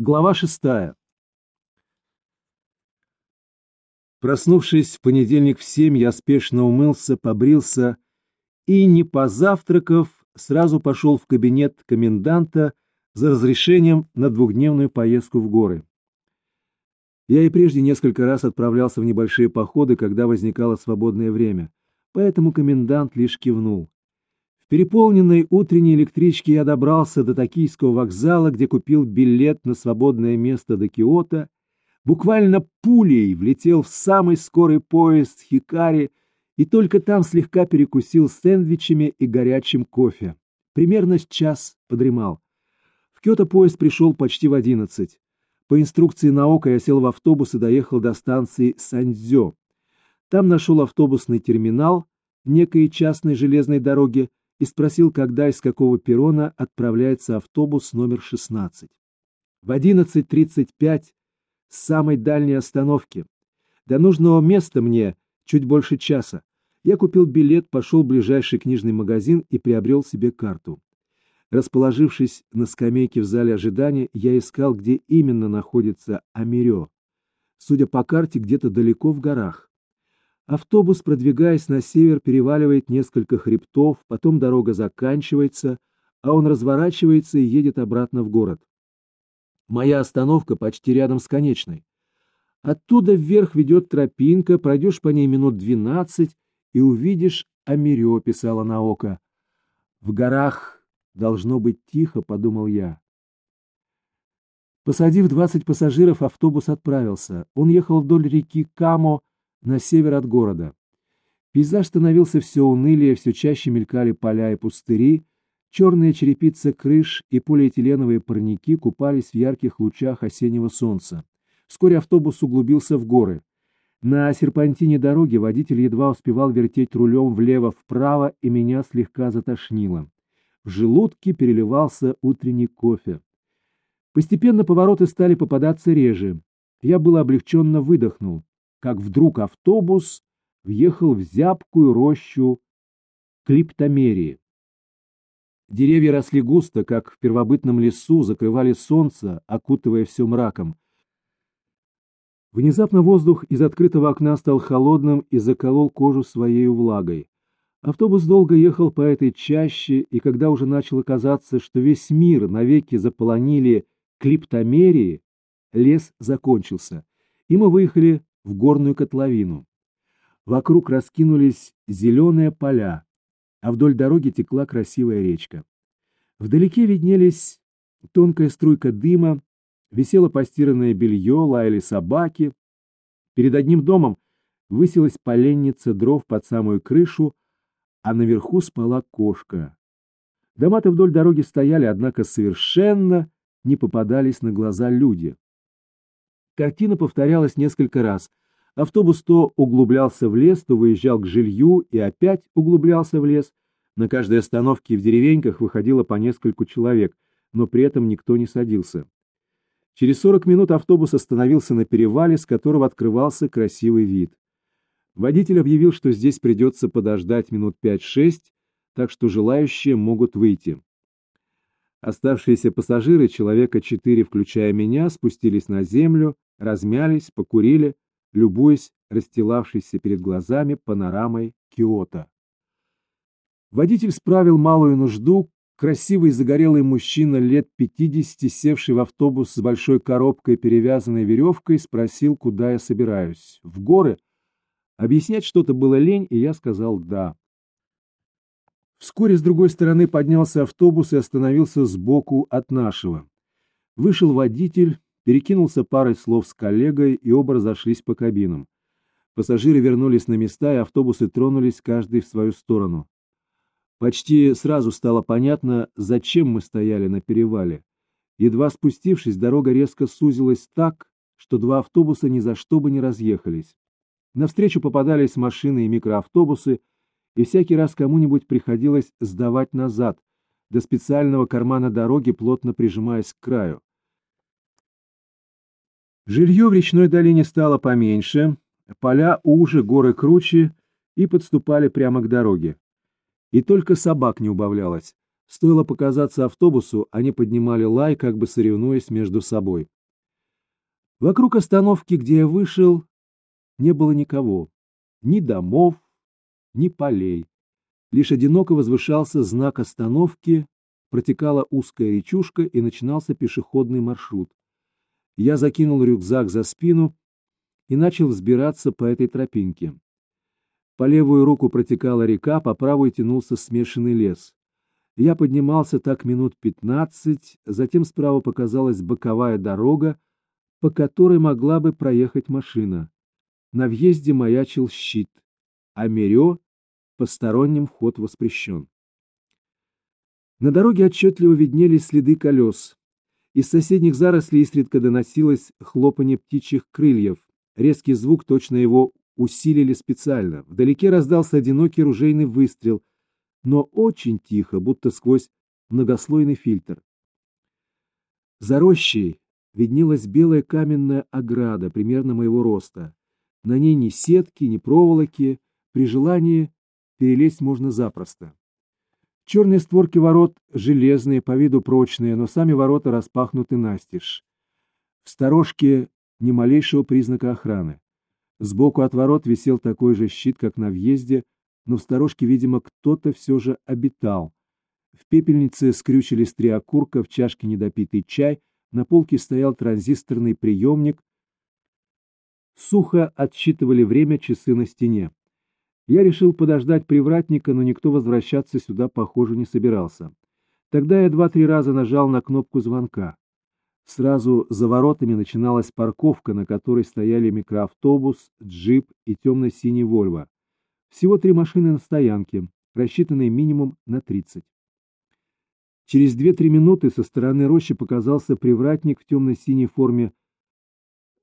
Глава шестая. Проснувшись в понедельник в семь, я спешно умылся, побрился и, не позавтракав, сразу пошел в кабинет коменданта за разрешением на двухдневную поездку в горы. Я и прежде несколько раз отправлялся в небольшие походы, когда возникало свободное время, поэтому комендант лишь кивнул переполненной утренней электричке я добрался до Токийского вокзала, где купил билет на свободное место до Киото, буквально пулей влетел в самый скорый поезд Хикари и только там слегка перекусил сэндвичами и горячим кофе. Примерно с час подремал. В Киото поезд пришел почти в одиннадцать. По инструкции Наока я сел в автобус и доехал до станции Сандзё. Там нашел автобусный терминал некой частной железной дороги, и спросил, когда и с какого перрона отправляется автобус номер 16. В 11.35 с самой дальней остановки. До нужного места мне чуть больше часа. Я купил билет, пошел в ближайший книжный магазин и приобрел себе карту. Расположившись на скамейке в зале ожидания, я искал, где именно находится Амирё. Судя по карте, где-то далеко в горах. Автобус, продвигаясь на север, переваливает несколько хребтов, потом дорога заканчивается, а он разворачивается и едет обратно в город. Моя остановка почти рядом с конечной. Оттуда вверх ведет тропинка, пройдешь по ней минут двенадцать и увидишь Амирё, писала на око. В горах должно быть тихо, подумал я. Посадив двадцать пассажиров, автобус отправился. Он ехал вдоль реки Камо, на север от города. Пейзаж становился все унылее, все чаще мелькали поля и пустыри, черные черепицы крыш и полиэтиленовые парники купались в ярких лучах осеннего солнца. Вскоре автобус углубился в горы. На серпантине дороги водитель едва успевал вертеть рулем влево-вправо, и меня слегка затошнило. В желудке переливался утренний кофе. Постепенно повороты стали попадаться реже. Я было облегченно выдохнул как вдруг автобус въехал в зябкую рощу клиптомерии. Деревья росли густо, как в первобытном лесу, закрывали солнце, окутывая все мраком. Внезапно воздух из открытого окна стал холодным и заколол кожу своей влагой. Автобус долго ехал по этой чаще, и когда уже начало казаться, что весь мир навеки заполонили клиптомерии, лес закончился, и мы выехали в горную котловину. Вокруг раскинулись зеленые поля, а вдоль дороги текла красивая речка. Вдалеке виднелись тонкая струйка дыма, висело постиранное белье, лаяли собаки. Перед одним домом высилась поленница дров под самую крышу, а наверху спала кошка. Дома-то вдоль дороги стояли, однако совершенно не попадались на глаза люди. Картина повторялась несколько раз. Автобус то углублялся в лес, то выезжал к жилью и опять углублялся в лес. На каждой остановке в деревеньках выходило по нескольку человек, но при этом никто не садился. Через 40 минут автобус остановился на перевале, с которого открывался красивый вид. Водитель объявил, что здесь придется подождать минут 5-6, так что желающие могут выйти. Оставшиеся пассажиры, человека четыре, включая меня, спустились на землю, размялись, покурили, любуясь расстилавшейся перед глазами панорамой Киото. Водитель справил малую нужду, красивый загорелый мужчина лет пятидесяти, севший в автобус с большой коробкой, перевязанной веревкой, спросил, куда я собираюсь. В горы? Объяснять что-то было лень, и я сказал «да». Вскоре с другой стороны поднялся автобус и остановился сбоку от нашего. Вышел водитель, перекинулся парой слов с коллегой, и оба разошлись по кабинам. Пассажиры вернулись на места, и автобусы тронулись каждый в свою сторону. Почти сразу стало понятно, зачем мы стояли на перевале. Едва спустившись, дорога резко сузилась так, что два автобуса ни за что бы не разъехались. Навстречу попадались машины и микроавтобусы, и всякий раз кому-нибудь приходилось сдавать назад, до специального кармана дороги, плотно прижимаясь к краю. Жилье в речной долине стало поменьше, поля уже, горы круче и подступали прямо к дороге. И только собак не убавлялось. Стоило показаться автобусу, они поднимали лай, как бы соревнуясь между собой. Вокруг остановки, где я вышел, не было никого. Ни домов, ни полей. Лишь одиноко возвышался знак остановки, протекала узкая речушка и начинался пешеходный маршрут. Я закинул рюкзак за спину и начал взбираться по этой тропинке. По левую руку протекала река, по правую тянулся смешанный лес. Я поднимался так минут пятнадцать, затем справа показалась боковая дорога, по которой могла бы проехать машина. На въезде маячил щит, а Мерё посторонним вход воспрещен. На дороге отчетливо виднелись следы колес. Из соседних зарослей изредка доносилось хлопанье птичьих крыльев. Резкий звук точно его усилили специально. Вдалеке раздался одинокий ружейный выстрел, но очень тихо, будто сквозь многослойный фильтр. За рощей виднелась белая каменная ограда, примерно моего роста. На ней ни сетки, ни проволоки, при желании перелезть можно запросто. Черные створки ворот железные, по виду прочные, но сами ворота распахнуты настежь. В сторожке ни малейшего признака охраны. Сбоку от ворот висел такой же щит, как на въезде, но в сторожке, видимо, кто-то все же обитал. В пепельнице скрючились три окурка, в чашке недопитый чай, на полке стоял транзисторный приемник. Сухо отсчитывали время часы на стене. Я решил подождать привратника, но никто возвращаться сюда, похоже, не собирался. Тогда я два-три раза нажал на кнопку звонка. Сразу за воротами начиналась парковка, на которой стояли микроавтобус, джип и темно-синий «Вольво». Всего три машины на стоянке, рассчитанные минимум на 30. Через две-три минуты со стороны рощи показался привратник в темно-синей форме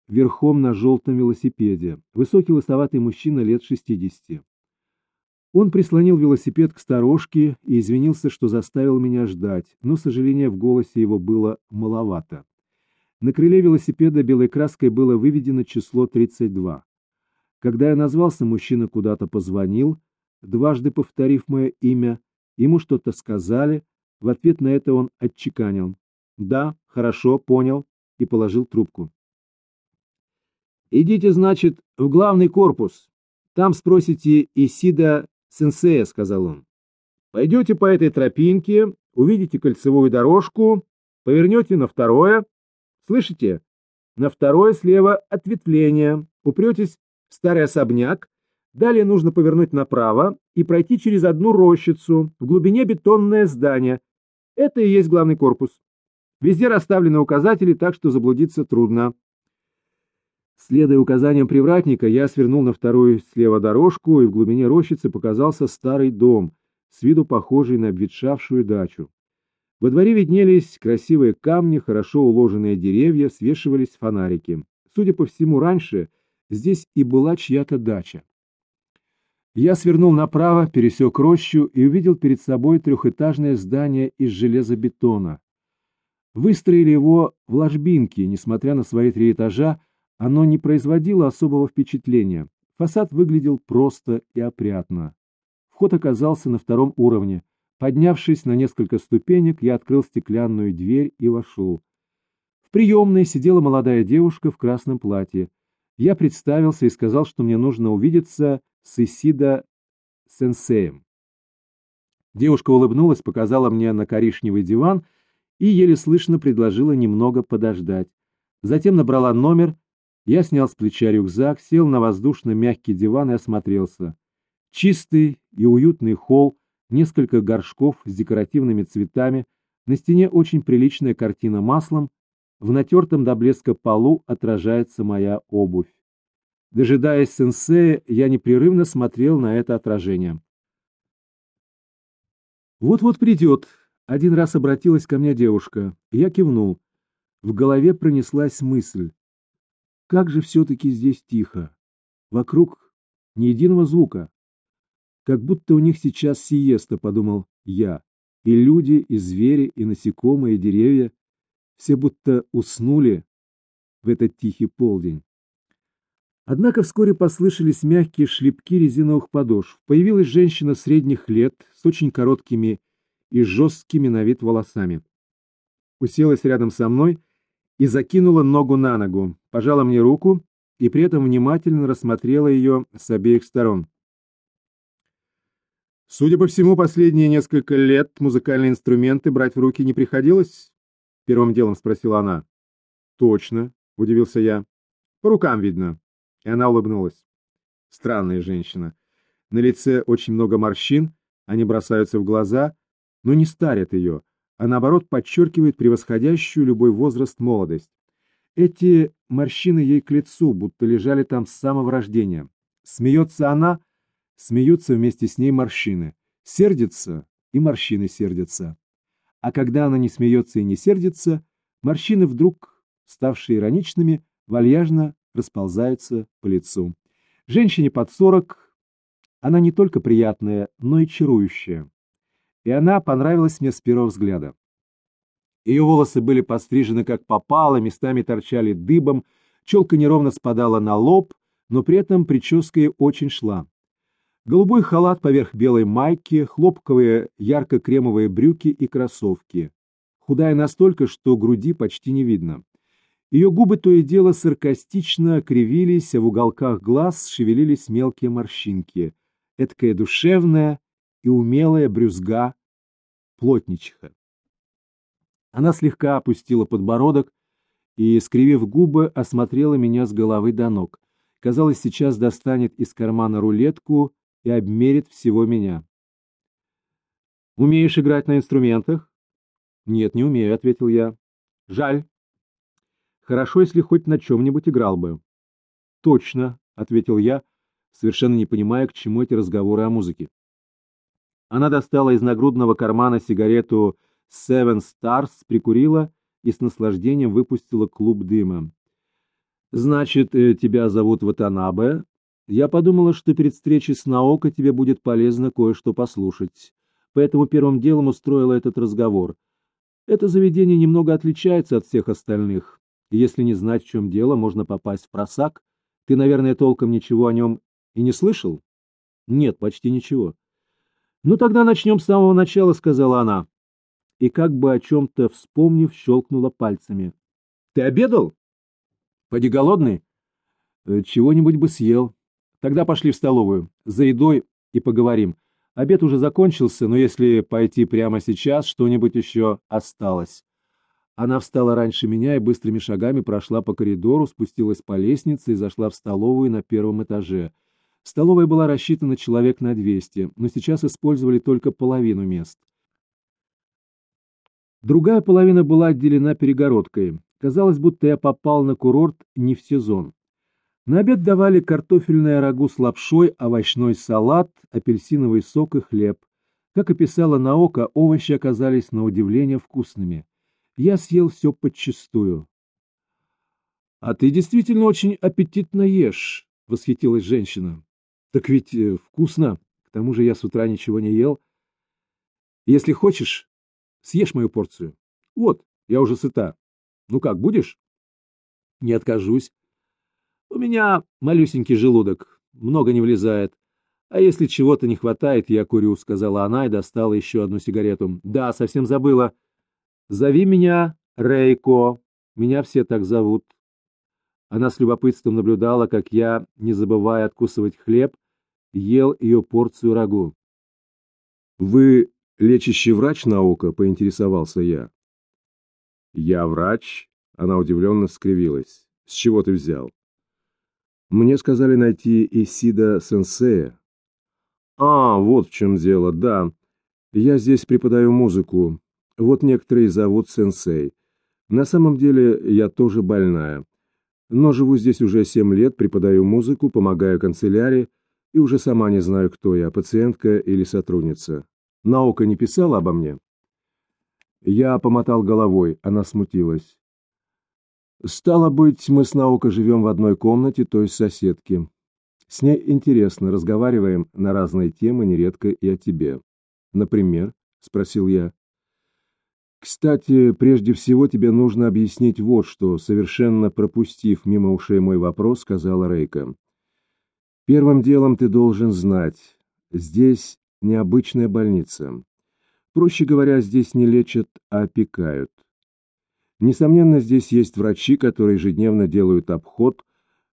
верхом на желтом велосипеде, высокий лысоватый мужчина лет 60. Он прислонил велосипед к сторожке и извинился, что заставил меня ждать, но сожаления в голосе его было маловато. На крыле велосипеда белой краской было выведено число 32. Когда я назвался, мужчина куда-то позвонил, дважды повторив мое имя, ему что-то сказали, в ответ на это он отчеканил. «Да, хорошо, понял», и положил трубку. «Идите, значит, в главный корпус. Там спросите Исида «Сенсея», — сказал он, — «пойдете по этой тропинке, увидите кольцевую дорожку, повернете на второе, слышите, на второе слева ответвление, упретесь в старый особняк, далее нужно повернуть направо и пройти через одну рощицу, в глубине бетонное здание. Это и есть главный корпус. Везде расставлены указатели, так что заблудиться трудно. Следуя указаниям привратника, я свернул на вторую слева дорожку, и в глубине рощицы показался старый дом, с виду похожий на обветшавшую дачу. Во дворе виднелись красивые камни, хорошо уложенные деревья, свешивались фонарики. Судя по всему, раньше здесь и была чья-то дача. Я свернул направо, пересек рощу и увидел перед собой трехэтажное здание из железобетона. Выстроили его в ложбинке, несмотря на свои три этажа, оно не производило особого впечатления. Фасад выглядел просто и опрятно. Вход оказался на втором уровне. Поднявшись на несколько ступенек, я открыл стеклянную дверь и вошел. В приемной сидела молодая девушка в красном платье. Я представился и сказал, что мне нужно увидеться с Исида сенсеем. Девушка улыбнулась, показала мне на коричневый диван и еле слышно предложила немного подождать. Затем набрала номер я снял с плеча рюкзак, сел на воздушно-мягкий диван и осмотрелся. Чистый и уютный холл, несколько горшков с декоративными цветами, на стене очень приличная картина маслом, в натертом до блеска полу отражается моя обувь. Дожидаясь сенсея, я непрерывно смотрел на это отражение. «Вот-вот придет», — один раз обратилась ко мне девушка. Я кивнул. В голове пронеслась мысль. Как же все-таки здесь тихо. Вокруг ни единого звука. Как будто у них сейчас сиеста, подумал я. И люди, и звери, и насекомые, и деревья. Все будто уснули в этот тихий полдень. Однако вскоре послышались мягкие шлепки резиновых подошв. Появилась женщина средних лет с очень короткими и жесткими на вид волосами. Уселась рядом со мной и закинула ногу на ногу, пожала мне руку и при этом внимательно рассмотрела ее с обеих сторон. Судя по всему, последние несколько лет музыкальные инструменты брать в руки не приходилось? Первым делом спросила она. Точно, удивился я. По рукам видно. И она улыбнулась. Странная женщина. На лице очень много морщин, они бросаются в глаза, но не старят ее, а наоборот подчеркивают превосходящую любой возраст молодость. Эти морщины ей к лицу, будто лежали там с самого рождения. Смеется она, смеются вместе с ней морщины. Сердится, и морщины сердятся. А когда она не смеется и не сердится, морщины вдруг, ставшие ироничными, вальяжно расползаются по лицу. Женщине под сорок, она не только приятная, но и чарующая. И она понравилась мне с первого взгляда. Ее волосы были пострижены как попало, местами торчали дыбом, челка неровно спадала на лоб, но при этом прическа ей очень шла. Голубой халат поверх белой майки, хлопковые ярко-кремовые брюки и кроссовки. Худая настолько, что груди почти не видно. Ее губы то и дело саркастично кривились, а в уголках глаз шевелились мелкие морщинки. Эдакая душевная и умелая брюзга плотничиха. Она слегка опустила подбородок и, скривив губы, осмотрела меня с головы до ног. Казалось, сейчас достанет из кармана рулетку и обмерит всего меня. «Умеешь играть на инструментах?» «Нет, не умею», — ответил я. «Жаль. Хорошо, если хоть на чем-нибудь играл бы». «Точно», — ответил я, совершенно не понимая, к чему эти разговоры о музыке. Она достала из нагрудного кармана сигарету Seven Stars прикурила и с наслаждением выпустила клуб дыма. «Значит, э, тебя зовут Ватанабе? Я подумала, что перед встречей с Наоко тебе будет полезно кое-что послушать. Поэтому первым делом устроила этот разговор. Это заведение немного отличается от всех остальных. если не знать, в чем дело, можно попасть в просак. Ты, наверное, толком ничего о нем и не слышал?» «Нет, почти ничего». «Ну тогда начнем с самого начала», — сказала она и, как бы о чем-то вспомнив, щелкнула пальцами. — Ты обедал? — Поди голодный? Э, — Чего-нибудь бы съел. Тогда пошли в столовую. За едой и поговорим. Обед уже закончился, но если пойти прямо сейчас, что-нибудь еще осталось. Она встала раньше меня и быстрыми шагами прошла по коридору, спустилась по лестнице и зашла в столовую на первом этаже. Столовая была рассчитана человек на 200, но сейчас использовали только половину мест. Другая половина была отделена перегородкой. Казалось, будто я попал на курорт не в сезон. На обед давали картофельное рагу с лапшой, овощной салат, апельсиновый сок и хлеб. Как описала Наока, овощи оказались на удивление вкусными. Я съел все подчистую. — А ты действительно очень аппетитно ешь, — восхитилась женщина. — Так ведь э, вкусно. К тому же я с утра ничего не ел. Если хочешь, Съешь мою порцию. Вот, я уже сыта. Ну как, будешь? Не откажусь. У меня малюсенький желудок, много не влезает. А если чего-то не хватает, я курю, сказала она и достала еще одну сигарету. Да, совсем забыла. Зови меня Рейко. Меня все так зовут. Она с любопытством наблюдала, как я, не забывая откусывать хлеб, ел ее порцию рагу. «Вы «Лечащий врач наука?» — поинтересовался я. «Я врач?» — она удивленно скривилась. «С чего ты взял?» «Мне сказали найти Исида Сенсея». «А, вот в чем дело, да. Я здесь преподаю музыку. Вот некоторые зовут Сенсей. На самом деле я тоже больная. Но живу здесь уже семь лет, преподаю музыку, помогаю канцелярии и уже сама не знаю, кто я, пациентка или сотрудница. Наука не писала обо мне? Я помотал головой, она смутилась. Стало быть, мы с Наукой живем в одной комнате, то есть соседки. С ней интересно, разговариваем на разные темы, нередко и о тебе. Например, спросил я. Кстати, прежде всего тебе нужно объяснить вот что, совершенно пропустив мимо ушей мой вопрос, сказала Рейка. Первым делом ты должен знать, здесь необычная больница. Проще говоря, здесь не лечат, а опекают. Несомненно, здесь есть врачи, которые ежедневно делают обход,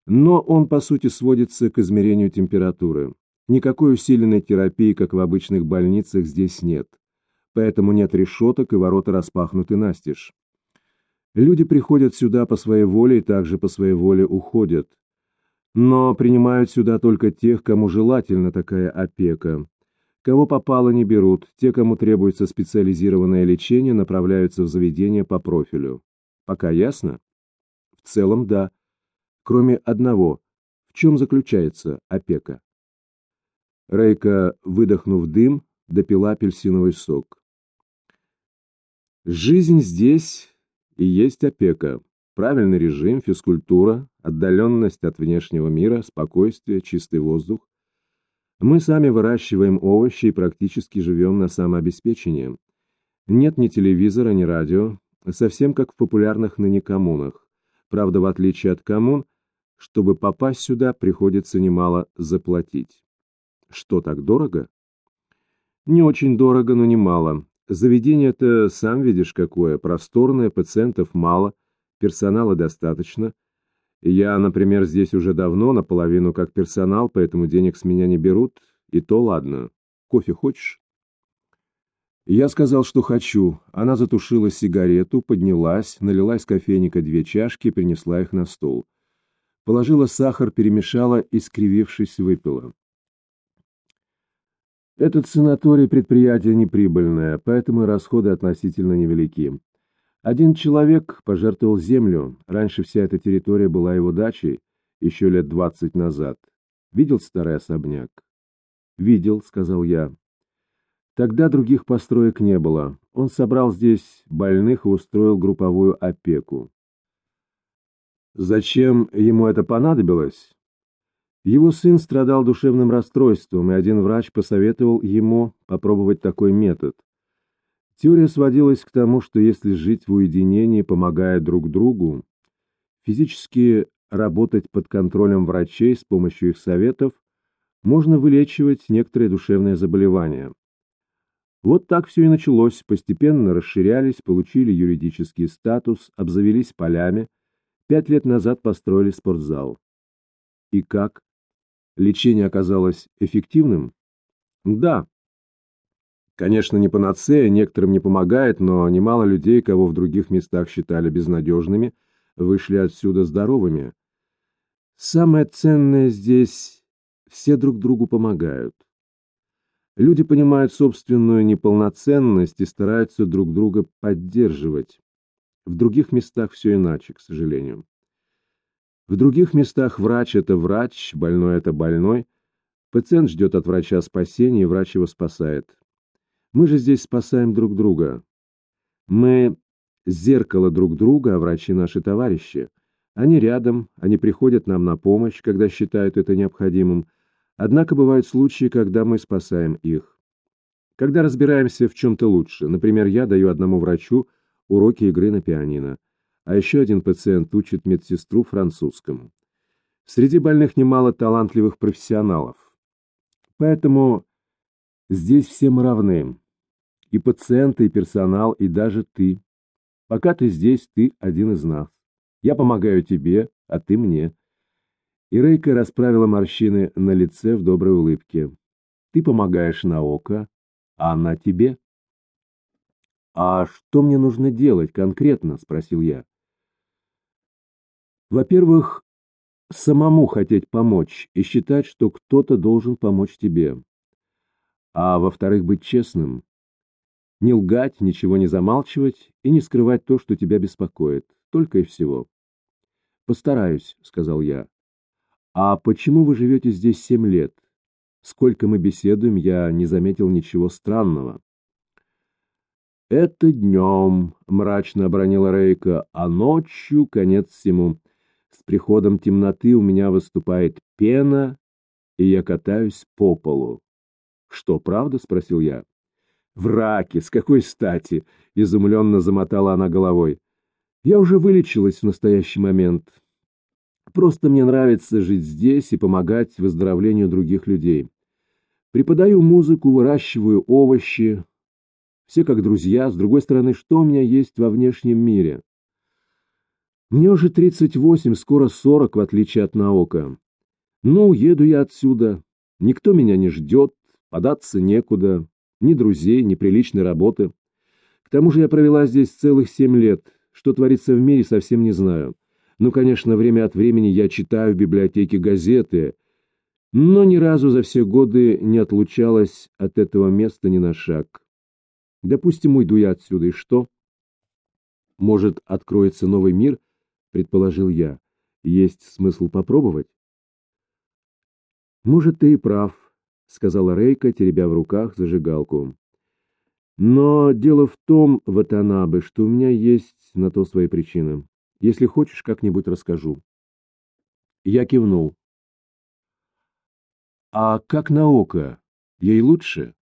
но он, по сути, сводится к измерению температуры. Никакой усиленной терапии, как в обычных больницах, здесь нет. Поэтому нет решеток и ворота распахнуты настежь. Люди приходят сюда по своей воле и также по своей воле уходят. Но принимают сюда только тех, кому желательна такая опека. Кого попало, не берут. Те, кому требуется специализированное лечение, направляются в заведение по профилю. Пока ясно? В целом, да. Кроме одного. В чем заключается опека? Рейка, выдохнув дым, допила апельсиновый сок. Жизнь здесь и есть опека. Правильный режим, физкультура, отдаленность от внешнего мира, спокойствие, чистый воздух. Мы сами выращиваем овощи и практически живем на самообеспечении. Нет ни телевизора, ни радио, совсем как в популярных ныне коммунах. Правда, в отличие от коммун, чтобы попасть сюда, приходится немало заплатить. Что, так дорого? Не очень дорого, но немало. Заведение-то, сам видишь, какое, просторное, пациентов мало, персонала достаточно. Я, например, здесь уже давно, наполовину как персонал, поэтому денег с меня не берут, и то ладно. Кофе хочешь? Я сказал, что хочу. Она затушила сигарету, поднялась, налила из кофейника две чашки и принесла их на стол. Положила сахар, перемешала и, скривившись, выпила. Этот санаторий предприятие неприбыльное, поэтому расходы относительно невелики. Один человек пожертвовал землю, раньше вся эта территория была его дачей, еще лет двадцать назад. Видел старый особняк? Видел, сказал я. Тогда других построек не было. Он собрал здесь больных и устроил групповую опеку. Зачем ему это понадобилось? Его сын страдал душевным расстройством, и один врач посоветовал ему попробовать такой метод. Теория сводилась к тому, что если жить в уединении, помогая друг другу, физически работать под контролем врачей с помощью их советов, можно вылечивать некоторые душевные заболевания. Вот так все и началось, постепенно расширялись, получили юридический статус, обзавелись полями, пять лет назад построили спортзал. И как? Лечение оказалось эффективным? Да, Конечно, не панацея, некоторым не помогает, но немало людей, кого в других местах считали безнадежными, вышли отсюда здоровыми. Самое ценное здесь — все друг другу помогают. Люди понимают собственную неполноценность и стараются друг друга поддерживать. В других местах все иначе, к сожалению. В других местах врач — это врач, больной — это больной. Пациент ждет от врача спасения, и врач его спасает. Мы же здесь спасаем друг друга. Мы зеркало друг друга, а врачи наши товарищи. Они рядом, они приходят нам на помощь, когда считают это необходимым. Однако бывают случаи, когда мы спасаем их. Когда разбираемся в чем-то лучше. Например, я даю одному врачу уроки игры на пианино, а еще один пациент учит медсестру французскому. Среди больных немало талантливых профессионалов. Поэтому здесь все мы равны и пациенты, и персонал, и даже ты. Пока ты здесь, ты один из нас. Я помогаю тебе, а ты мне. И Рейка расправила морщины на лице в доброй улыбке. Ты помогаешь на око, а она тебе. «А что мне нужно делать конкретно?» — спросил я. «Во-первых, самому хотеть помочь и считать, что кто-то должен помочь тебе. А во-вторых, быть честным, не лгать, ничего не замалчивать и не скрывать то, что тебя беспокоит. Только и всего. «Постараюсь», — сказал я. «А почему вы живете здесь семь лет? Сколько мы беседуем, я не заметил ничего странного». «Это днем», — мрачно обронила Рейка, — «а ночью конец всему. С приходом темноты у меня выступает пена, и я катаюсь по полу». «Что, правда?» — спросил я. Враки, с какой стати? Изумленно замотала она головой. Я уже вылечилась в настоящий момент. Просто мне нравится жить здесь и помогать выздоровлению других людей. Преподаю музыку, выращиваю овощи. Все как друзья, с другой стороны, что у меня есть во внешнем мире? Мне уже 38, скоро 40, в отличие от Наока. Ну, еду я отсюда. Никто меня не ждет, податься некуда, ни друзей, ни приличной работы. К тому же я провела здесь целых семь лет. Что творится в мире, совсем не знаю. Ну, конечно, время от времени я читаю в библиотеке газеты, но ни разу за все годы не отлучалась от этого места ни на шаг. Допустим, уйду я отсюда, и что? Может, откроется новый мир, предположил я. Есть смысл попробовать? Может, ты и прав, сказала Рейка, теребя в руках зажигалку. Но дело в том, Ватанабе, что у меня есть на то свои причины. Если хочешь, как-нибудь расскажу. Я кивнул. А как наука? Ей лучше?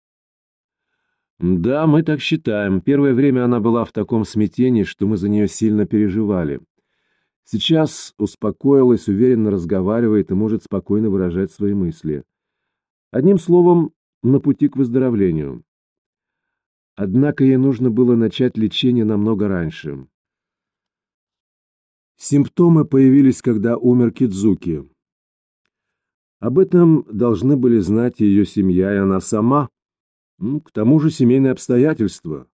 Да, мы так считаем. Первое время она была в таком смятении, что мы за нее сильно переживали. Сейчас успокоилась, уверенно разговаривает и может спокойно выражать свои мысли. Одним словом, на пути к выздоровлению. Однако ей нужно было начать лечение намного раньше. Симптомы появились, когда умер Кидзуки. Об этом должны были знать ее семья и она сама. Ну, к тому же семейные обстоятельства.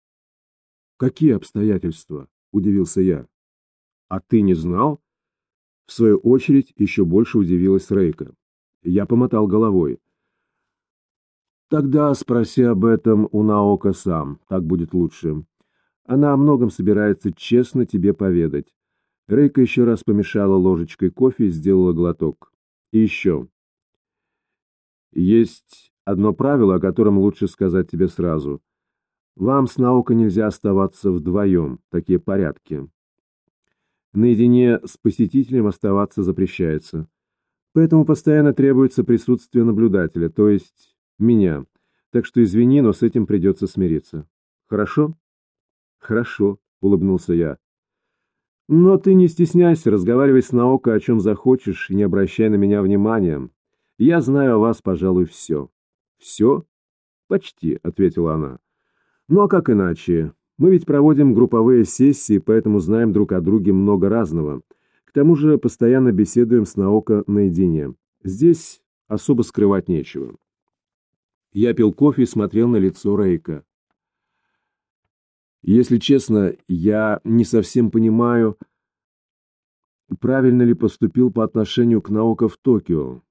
Какие обстоятельства? Удивился я. А ты не знал? В свою очередь еще больше удивилась Рейка. Я помотал головой. Тогда спроси об этом у Наока сам, так будет лучше. Она о многом собирается честно тебе поведать. Рейка еще раз помешала ложечкой кофе и сделала глоток. И еще. Есть Одно правило, о котором лучше сказать тебе сразу. Вам с наукой нельзя оставаться вдвоем, такие порядки. Наедине с посетителем оставаться запрещается. Поэтому постоянно требуется присутствие наблюдателя, то есть меня. Так что извини, но с этим придется смириться. Хорошо? Хорошо, улыбнулся я. Но ты не стесняйся, разговаривай с наукой о чем захочешь и не обращай на меня внимания. Я знаю о вас, пожалуй, все. «Все?» «Почти», — ответила она. «Ну а как иначе? Мы ведь проводим групповые сессии, поэтому знаем друг о друге много разного. К тому же постоянно беседуем с Наока наедине. Здесь особо скрывать нечего». Я пил кофе и смотрел на лицо Рейка. Если честно, я не совсем понимаю, правильно ли поступил по отношению к Наока в Токио.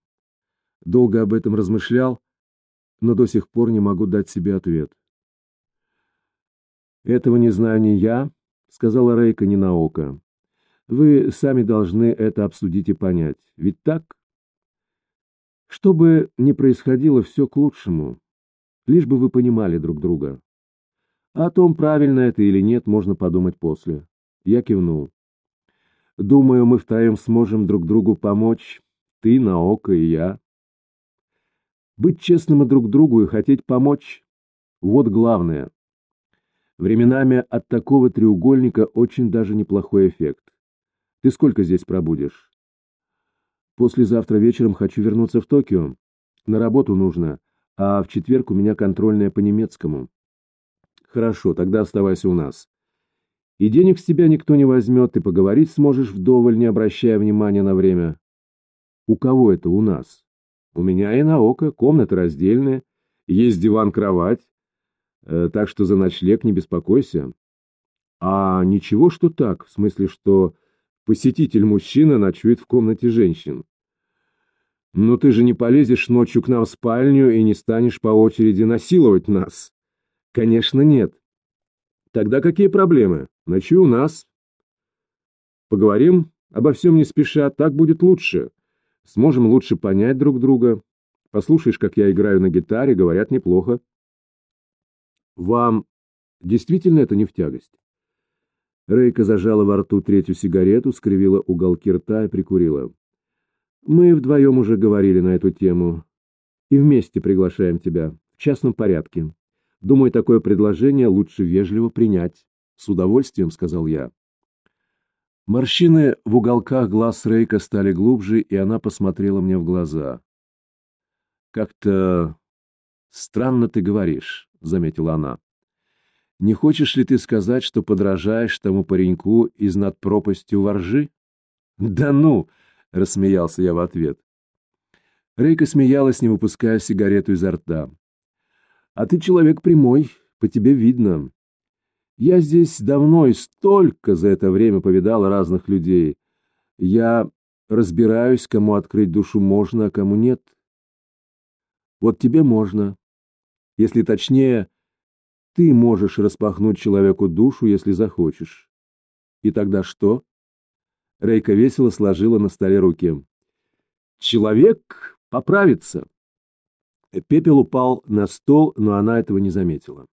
Долго об этом размышлял, но до сих пор не могу дать себе ответ. «Этого не знаю ни я», — сказала Рейка не на око. «Вы сами должны это обсудить и понять. Ведь так?» «Что бы ни происходило, все к лучшему, лишь бы вы понимали друг друга. О том, правильно это или нет, можно подумать после». Я кивнул. «Думаю, мы втроем сможем друг другу помочь, ты, Наока и я». Быть честным и друг другу и хотеть помочь – вот главное. Временами от такого треугольника очень даже неплохой эффект. Ты сколько здесь пробудешь? Послезавтра вечером хочу вернуться в Токио. На работу нужно, а в четверг у меня контрольная по немецкому. Хорошо, тогда оставайся у нас. И денег с тебя никто не возьмет, ты поговорить сможешь вдоволь, не обращая внимания на время. У кого это у нас? У меня и на око, комната раздельная, есть диван-кровать, э, так что за ночлег не беспокойся. А ничего, что так, в смысле, что посетитель-мужчина ночует в комнате женщин. Но ты же не полезешь ночью к нам в спальню и не станешь по очереди насиловать нас. Конечно, нет. Тогда какие проблемы? Ночуй у нас. Поговорим обо всем не спеша, так будет лучше. Сможем лучше понять друг друга. Послушаешь, как я играю на гитаре, говорят, неплохо. Вам действительно это не в тягость? Рейка зажала во рту третью сигарету, скривила уголки рта и прикурила. Мы вдвоем уже говорили на эту тему. И вместе приглашаем тебя, в частном порядке. Думаю, такое предложение лучше вежливо принять. С удовольствием, сказал я. Морщины в уголках глаз Рейка стали глубже, и она посмотрела мне в глаза. «Как-то странно ты говоришь», — заметила она. Не хочешь ли ты сказать, что подражаешь тому пареньку из над пропастью воржи? Да ну, рассмеялся я в ответ. Рейка смеялась, не выпуская сигарету изо рта. А ты человек прямой, по тебе видно. Я здесь давно и столько за это время повидал разных людей. Я разбираюсь, кому открыть душу можно, а кому нет. Вот тебе можно. Если точнее, ты можешь распахнуть человеку душу, если захочешь. И тогда что? Рейка весело сложила на столе руки. Человек поправится. Пепел упал на стол, но она этого не заметила.